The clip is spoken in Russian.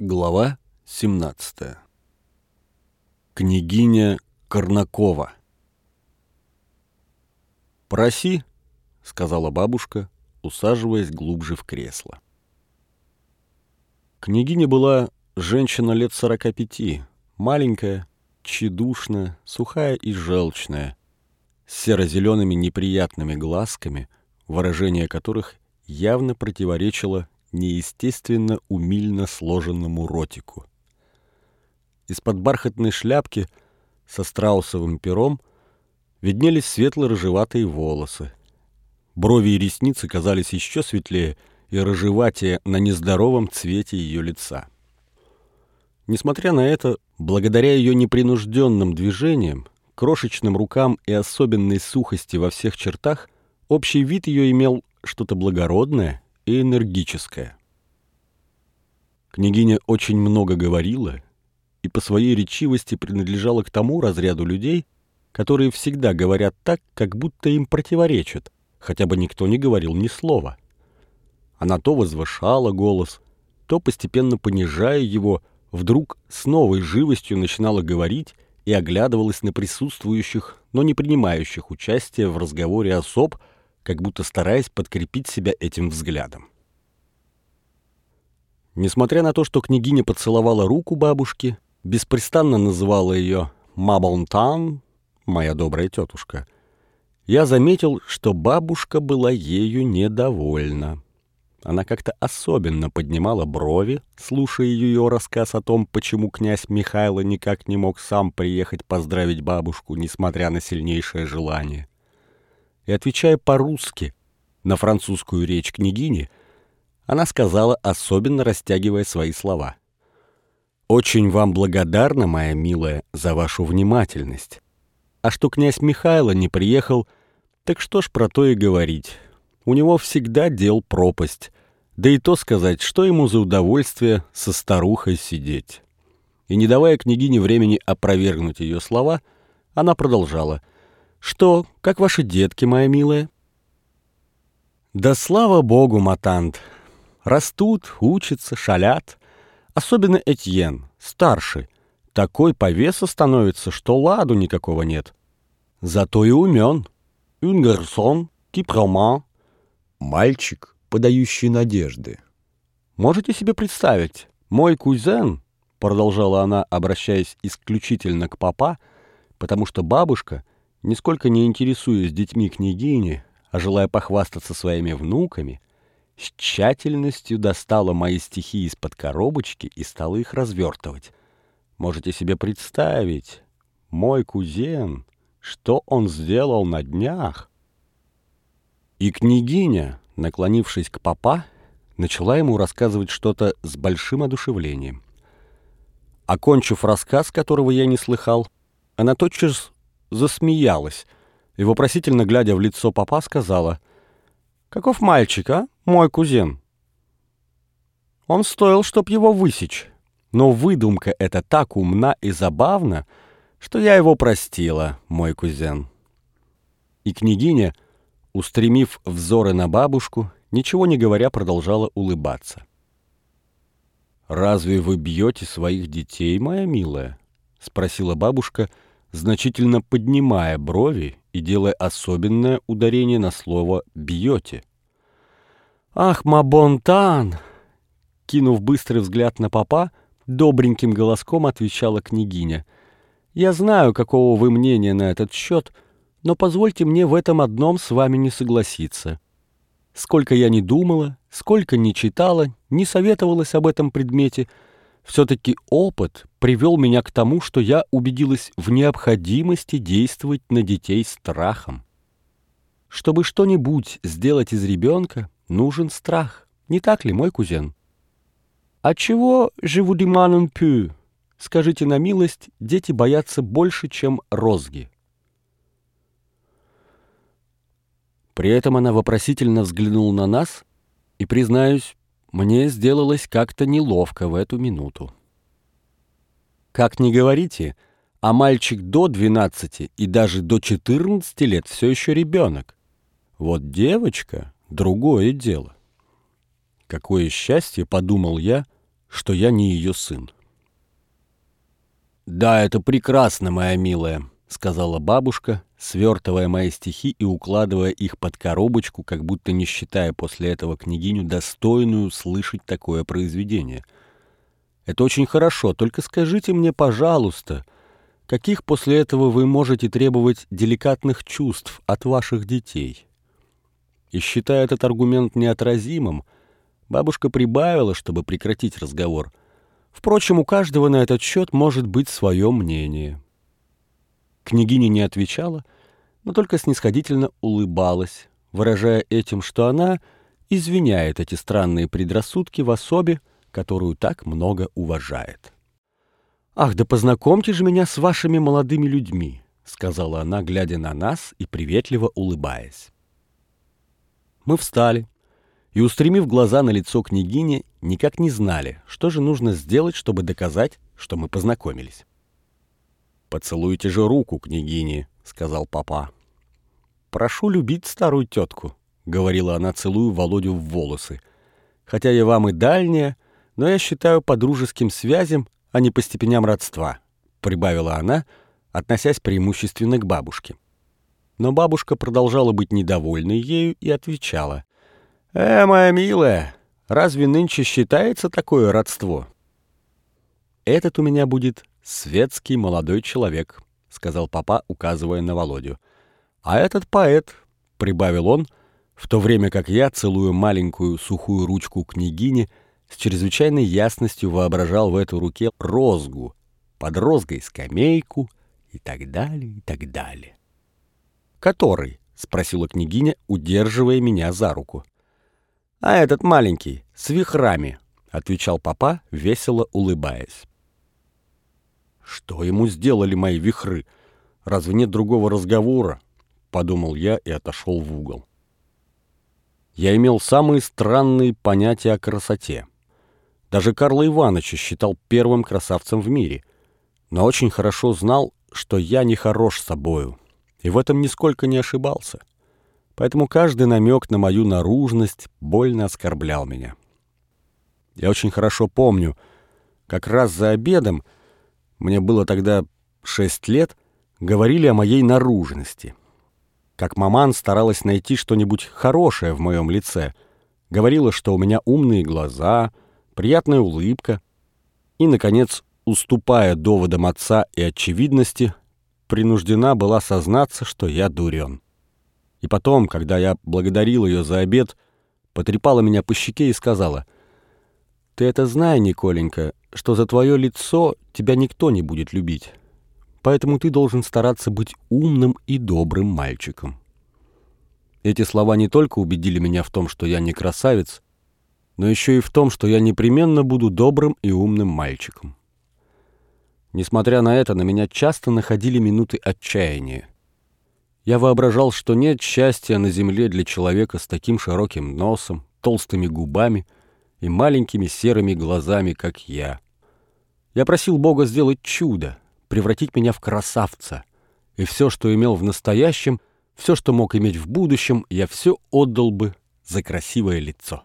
Глава 17 Княгиня Корнакова «Проси», — сказала бабушка, усаживаясь глубже в кресло. Княгиня была женщина лет сорока пяти, маленькая, тщедушная, сухая и желчная, с серо-зелеными неприятными глазками, выражение которых явно противоречило неестественно умильно сложенному ротику. Из-под бархатной шляпки со страусовым пером виднелись светло-рыжеватые волосы. Брови и ресницы казались еще светлее и рыжеватее на нездоровом цвете ее лица. Несмотря на это, благодаря ее непринужденным движениям, крошечным рукам и особенной сухости во всех чертах, общий вид ее имел что-то благородное и энергическое. Княгиня очень много говорила и по своей речивости принадлежала к тому разряду людей, которые всегда говорят так, как будто им противоречат, хотя бы никто не говорил ни слова. Она то возвышала голос, то, постепенно понижая его, вдруг с новой живостью начинала говорить и оглядывалась на присутствующих, но не принимающих участия в разговоре особ, как будто стараясь подкрепить себя этим взглядом. Несмотря на то, что княгиня поцеловала руку бабушки, беспрестанно называла ее «Мабонтан», моя добрая тетушка, я заметил, что бабушка была ею недовольна. Она как-то особенно поднимала брови, слушая ее рассказ о том, почему князь Михайло никак не мог сам приехать поздравить бабушку, несмотря на сильнейшее желание и, отвечая по-русски на французскую речь княгини, она сказала, особенно растягивая свои слова. «Очень вам благодарна, моя милая, за вашу внимательность. А что князь Михайло не приехал, так что ж про то и говорить. У него всегда дел пропасть, да и то сказать, что ему за удовольствие со старухой сидеть». И не давая княгине времени опровергнуть ее слова, она продолжала — «Что, как ваши детки, моя милая?» «Да слава богу, матант! Растут, учатся, шалят. Особенно Этьен, старший. Такой по весу становится, что ладу никакого нет. Зато и умен. Garçon qui Мальчик, подающий надежды. Можете себе представить, мой кузен, продолжала она, обращаясь исключительно к папа, потому что бабушка — нисколько не интересуясь детьми княгини, а желая похвастаться своими внуками, с тщательностью достала мои стихи из-под коробочки и стала их развертывать. Можете себе представить, мой кузен, что он сделал на днях? И княгиня, наклонившись к папа, начала ему рассказывать что-то с большим одушевлением. Окончив рассказ, которого я не слыхал, она тотчас засмеялась и, вопросительно глядя в лицо папа, сказала, «Каков мальчик, а, мой кузен?» Он стоил, чтоб его высечь, но выдумка эта так умна и забавна, что я его простила, мой кузен. И княгиня, устремив взоры на бабушку, ничего не говоря, продолжала улыбаться. «Разве вы бьете своих детей, моя милая?» — спросила бабушка, — значительно поднимая брови и делая особенное ударение на слово «бьете». «Ах, Мабонтан!» Кинув быстрый взгляд на папа, добреньким голоском отвечала княгиня. «Я знаю, какого вы мнения на этот счет, но позвольте мне в этом одном с вами не согласиться. Сколько я не думала, сколько не читала, не советовалась об этом предмете — все-таки опыт привел меня к тому, что я убедилась в необходимости действовать на детей страхом. Чтобы что-нибудь сделать из ребенка, нужен страх. Не так ли, мой кузен? А чего je vous demande un Скажите на милость, дети боятся больше, чем розги. При этом она вопросительно взглянула на нас и, признаюсь, мне сделалось как-то неловко в эту минуту. Как ни говорите, а мальчик до 12 и даже до 14 лет все еще ребенок. Вот девочка — другое дело. Какое счастье, подумал я, что я не ее сын. «Да, это прекрасно, моя милая», — сказала бабушка, свертывая мои стихи и укладывая их под коробочку, как будто не считая после этого княгиню достойную слышать такое произведение. «Это очень хорошо, только скажите мне, пожалуйста, каких после этого вы можете требовать деликатных чувств от ваших детей?» И считая этот аргумент неотразимым, бабушка прибавила, чтобы прекратить разговор. Впрочем, у каждого на этот счет может быть свое мнение. Княгиня не отвечала, но только снисходительно улыбалась, выражая этим, что она извиняет эти странные предрассудки в особе, которую так много уважает. «Ах, да познакомьте же меня с вашими молодыми людьми», — сказала она, глядя на нас и приветливо улыбаясь. Мы встали и, устремив глаза на лицо княгини, никак не знали, что же нужно сделать, чтобы доказать, что мы познакомились. «Поцелуйте же руку, княгини», — сказал папа. «Прошу любить старую тетку», — говорила она, целуя Володю в волосы. «Хотя я вам и дальняя, но я считаю по дружеским связям, а не по степеням родства», — прибавила она, относясь преимущественно к бабушке. Но бабушка продолжала быть недовольной ею и отвечала. «Э, моя милая, разве нынче считается такое родство?» «Этот у меня будет светский молодой человек», — сказал папа, указывая на Володю. «А этот поэт», — прибавил он, в то время как я, целую маленькую сухую ручку княгини, с чрезвычайной ясностью воображал в этой руке розгу, под розгой скамейку и так далее, и так далее. «Который?» — спросила княгиня, удерживая меня за руку. «А этот маленький, с вихрами», — отвечал папа, весело улыбаясь. «Что ему сделали мои вихры? Разве нет другого разговора?» — подумал я и отошел в угол. Я имел самые странные понятия о красоте. Даже Карла Ивановича считал первым красавцем в мире, но очень хорошо знал, что я не хорош собою, и в этом нисколько не ошибался. Поэтому каждый намек на мою наружность больно оскорблял меня. Я очень хорошо помню, как раз за обедом, мне было тогда шесть лет, говорили о моей наружности. Как маман старалась найти что-нибудь хорошее в моем лице, говорила, что у меня умные глаза, приятная улыбка, и, наконец, уступая доводам отца и очевидности, принуждена была сознаться, что я дурен. И потом, когда я благодарил ее за обед, потрепала меня по щеке и сказала, «Ты это знай, Николенька, что за твое лицо тебя никто не будет любить, поэтому ты должен стараться быть умным и добрым мальчиком». Эти слова не только убедили меня в том, что я не красавец, но еще и в том, что я непременно буду добрым и умным мальчиком. Несмотря на это, на меня часто находили минуты отчаяния. Я воображал, что нет счастья на земле для человека с таким широким носом, толстыми губами и маленькими серыми глазами, как я. Я просил Бога сделать чудо, превратить меня в красавца. И все, что имел в настоящем, все, что мог иметь в будущем, я все отдал бы за красивое лицо.